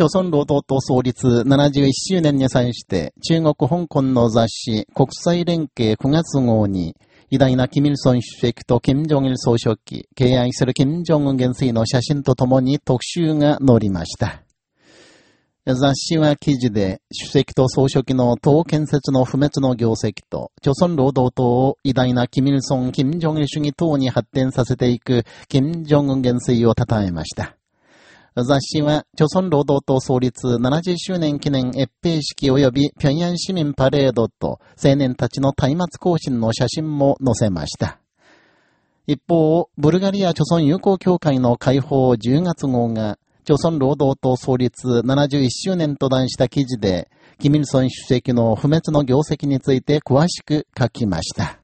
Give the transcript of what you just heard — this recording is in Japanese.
朝鮮労働党創立71周年に際して、中国香港の雑誌、国際連携9月号に、偉大なキミルソン主席とキム・ジョンイル総書記、敬愛するキム・ジョンウン元帥の写真とともに特集が載りました。雑誌は記事で、主席と総書記の党建設の不滅の業績と、朝鮮労働党を偉大なキミルソン、キム・ジョンイル主義党に発展させていく、キム・ジョンウン元帥を称えました。雑誌は、朝鮮労働党創立70周年記念閲兵式及び平壌市民パレードと青年たちの松明行進の写真も載せました。一方、ブルガリア朝鮮友好協会の解放10月号が、朝鮮労働党創立71周年と題した記事で、キミルソン主席の不滅の業績について詳しく書きました。